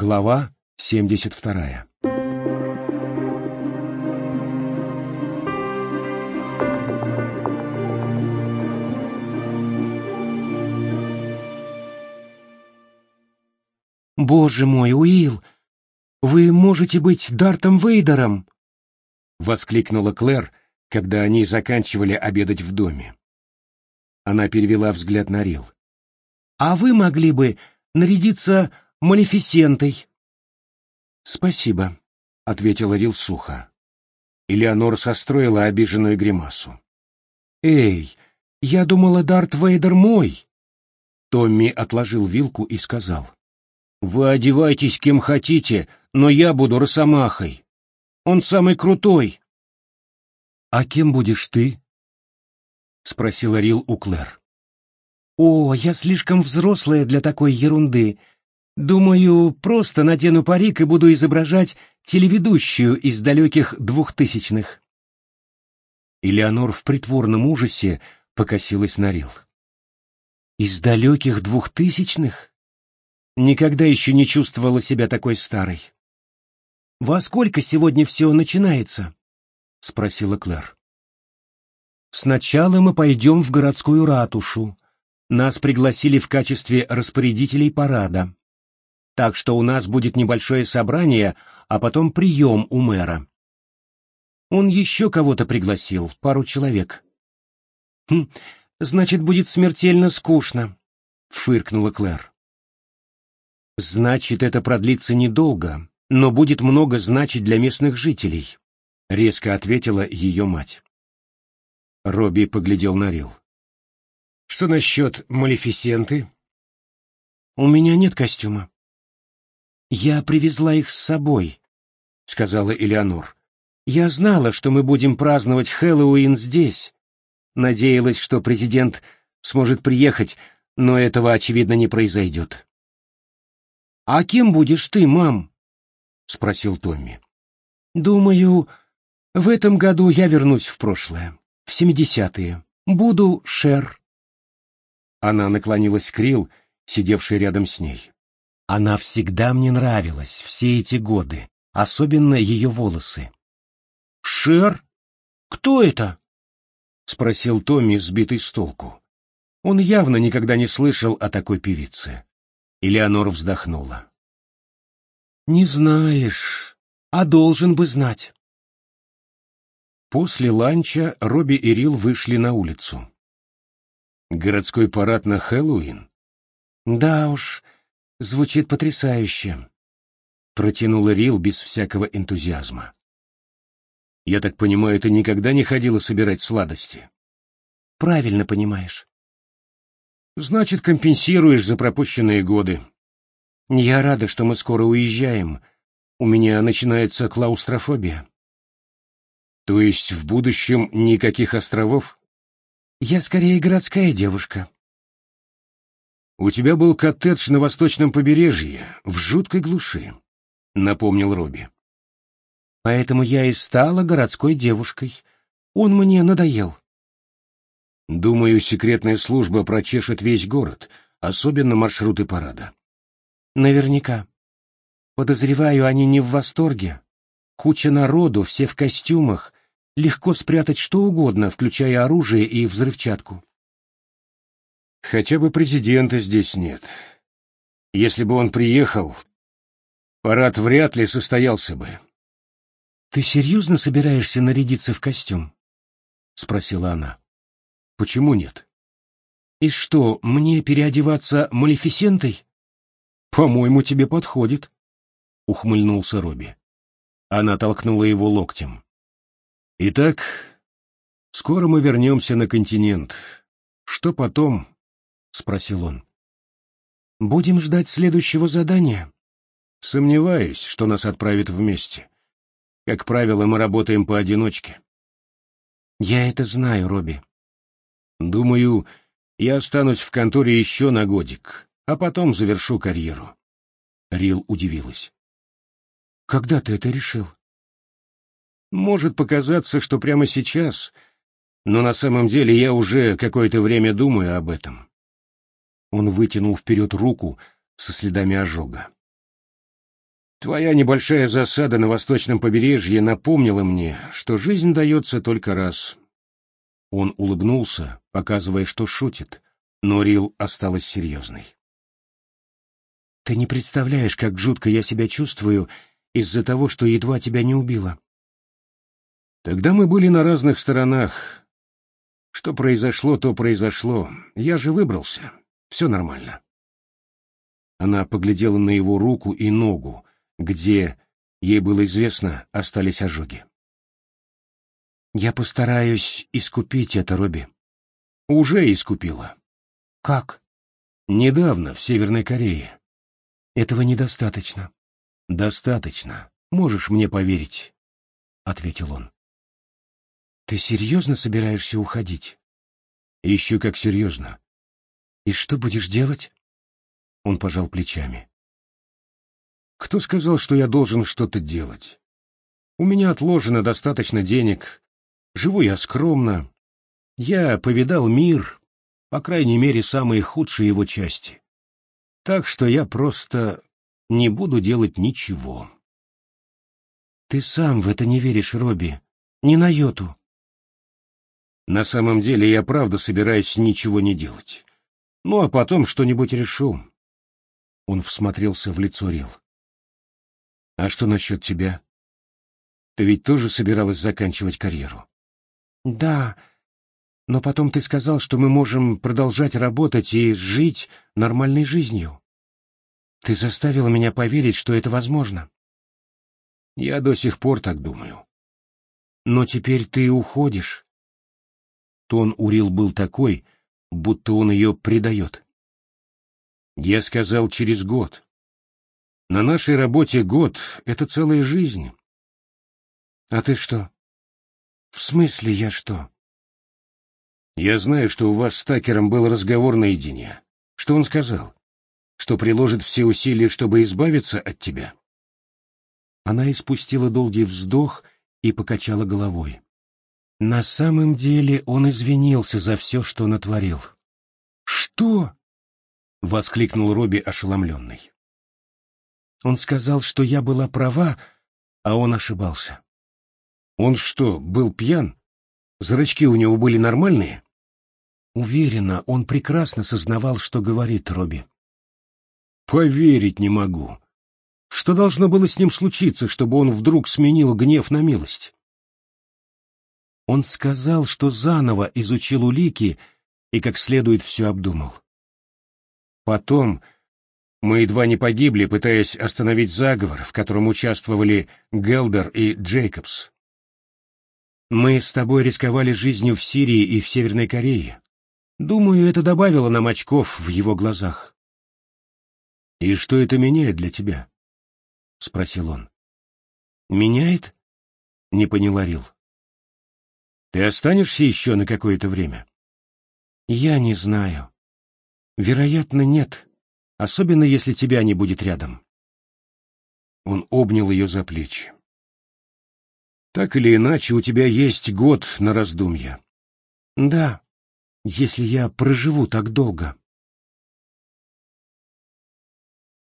Глава 72. «Боже мой, Уилл, вы можете быть Дартом Вейдером!» — воскликнула Клэр, когда они заканчивали обедать в доме. Она перевела взгляд на Рил. «А вы могли бы нарядиться Малефисентой?» «Спасибо», — ответила Рил сухо. Элеонора состроила обиженную гримасу. «Эй, я думала, Дарт Вейдер мой!» Томми отложил вилку и сказал. «Вы одевайтесь кем хотите, но я буду росомахой. Он самый крутой». «А кем будешь ты?» — спросила Рил у Клэр. «О, я слишком взрослая для такой ерунды. Думаю, просто надену парик и буду изображать телеведущую из далеких двухтысячных». Элеонор в притворном ужасе покосилась на Рил. «Из далеких двухтысячных?» Никогда еще не чувствовала себя такой старой. «Во сколько сегодня все начинается?» — спросила Клэр. «Сначала мы пойдем в городскую ратушу. Нас пригласили в качестве распорядителей парада. Так что у нас будет небольшое собрание, а потом прием у мэра. Он еще кого-то пригласил, пару человек». «Хм, значит, будет смертельно скучно», — фыркнула Клэр. Значит, это продлится недолго, но будет много значить для местных жителей, резко ответила ее мать. Робби поглядел на Рил. Что насчет Малефисенты? У меня нет костюма. Я привезла их с собой, сказала Элеонор. Я знала, что мы будем праздновать Хэллоуин здесь. Надеялась, что президент сможет приехать, но этого, очевидно, не произойдет. «А кем будешь ты, мам?» — спросил Томми. «Думаю, в этом году я вернусь в прошлое, в семидесятые. Буду Шер». Она наклонилась к Рил, сидевшей рядом с ней. Она всегда мне нравилась все эти годы, особенно ее волосы. «Шер? Кто это?» — спросил Томми, сбитый с толку. Он явно никогда не слышал о такой певице. Элеонор вздохнула. «Не знаешь, а должен бы знать». После ланча Робби и Рил вышли на улицу. «Городской парад на Хэллоуин?» «Да уж, звучит потрясающе», — протянула Рил без всякого энтузиазма. «Я так понимаю, ты никогда не ходила собирать сладости?» «Правильно понимаешь. Значит, компенсируешь за пропущенные годы. Я рада, что мы скоро уезжаем. У меня начинается клаустрофобия. То есть в будущем никаких островов? Я скорее городская девушка. У тебя был коттедж на восточном побережье, в жуткой глуши, напомнил Робби. Поэтому я и стала городской девушкой. Он мне надоел. Думаю, секретная служба прочешет весь город, особенно маршруты парада. Наверняка. Подозреваю, они не в восторге. Куча народу, все в костюмах. Легко спрятать что угодно, включая оружие и взрывчатку. Хотя бы президента здесь нет. Если бы он приехал, парад вряд ли состоялся бы. «Ты серьезно собираешься нарядиться в костюм?» — спросила она. Почему нет? И что, мне переодеваться Малефисентой? По-моему, тебе подходит, ухмыльнулся Робби. Она толкнула его локтем. Итак, скоро мы вернемся на континент. Что потом? Спросил он. Будем ждать следующего задания. Сомневаюсь, что нас отправят вместе. Как правило, мы работаем поодиночке. Я это знаю, Робби. Думаю, я останусь в конторе еще на годик, а потом завершу карьеру. Рил удивилась. Когда ты это решил? Может показаться, что прямо сейчас, но на самом деле я уже какое-то время думаю об этом. Он вытянул вперед руку со следами ожога. Твоя небольшая засада на восточном побережье напомнила мне, что жизнь дается только раз. Он улыбнулся, показывая, что шутит, но Рил осталась серьезной. Ты не представляешь, как жутко я себя чувствую из-за того, что едва тебя не убила. Тогда мы были на разных сторонах. Что произошло, то произошло. Я же выбрался. Все нормально. Она поглядела на его руку и ногу, где, ей было известно, остались ожоги. «Я постараюсь искупить это, Робби». «Уже искупила». «Как?» «Недавно, в Северной Корее». «Этого недостаточно». «Достаточно. Можешь мне поверить», — ответил он. «Ты серьезно собираешься уходить?» «Еще как серьезно». «И что будешь делать?» Он пожал плечами. Кто сказал, что я должен что-то делать? У меня отложено достаточно денег. Живу я скромно. Я повидал мир, по крайней мере, самые худшие его части. Так что я просто не буду делать ничего. Ты сам в это не веришь, Робби. Ни на йоту. На самом деле я правда собираюсь ничего не делать. Ну, а потом что-нибудь решу. Он всмотрелся в лицо Рил. А что насчет тебя? Ты ведь тоже собиралась заканчивать карьеру? Да, но потом ты сказал, что мы можем продолжать работать и жить нормальной жизнью. Ты заставила меня поверить, что это возможно. Я до сих пор так думаю. Но теперь ты уходишь. Тон Урил был такой, будто он ее предает. Я сказал через год. На нашей работе год — это целая жизнь. А ты что? В смысле я что? Я знаю, что у вас с Такером был разговор наедине. Что он сказал? Что приложит все усилия, чтобы избавиться от тебя? Она испустила долгий вздох и покачала головой. На самом деле он извинился за все, что натворил. «Что?» — воскликнул Робби ошеломленный. Он сказал, что я была права, а он ошибался. Он что, был пьян? Зрачки у него были нормальные? Уверена, он прекрасно сознавал, что говорит Робби. Поверить не могу. Что должно было с ним случиться, чтобы он вдруг сменил гнев на милость? Он сказал, что заново изучил улики и как следует все обдумал. Потом мы едва не погибли, пытаясь остановить заговор, в котором участвовали Гелдер и Джейкобс. Мы с тобой рисковали жизнью в Сирии и в Северной Корее. Думаю, это добавило нам очков в его глазах. «И что это меняет для тебя?» — спросил он. «Меняет?» — не поняла Рил. «Ты останешься еще на какое-то время?» «Я не знаю. Вероятно, нет» особенно если тебя не будет рядом. Он обнял ее за плечи. Так или иначе, у тебя есть год на раздумье. Да, если я проживу так долго.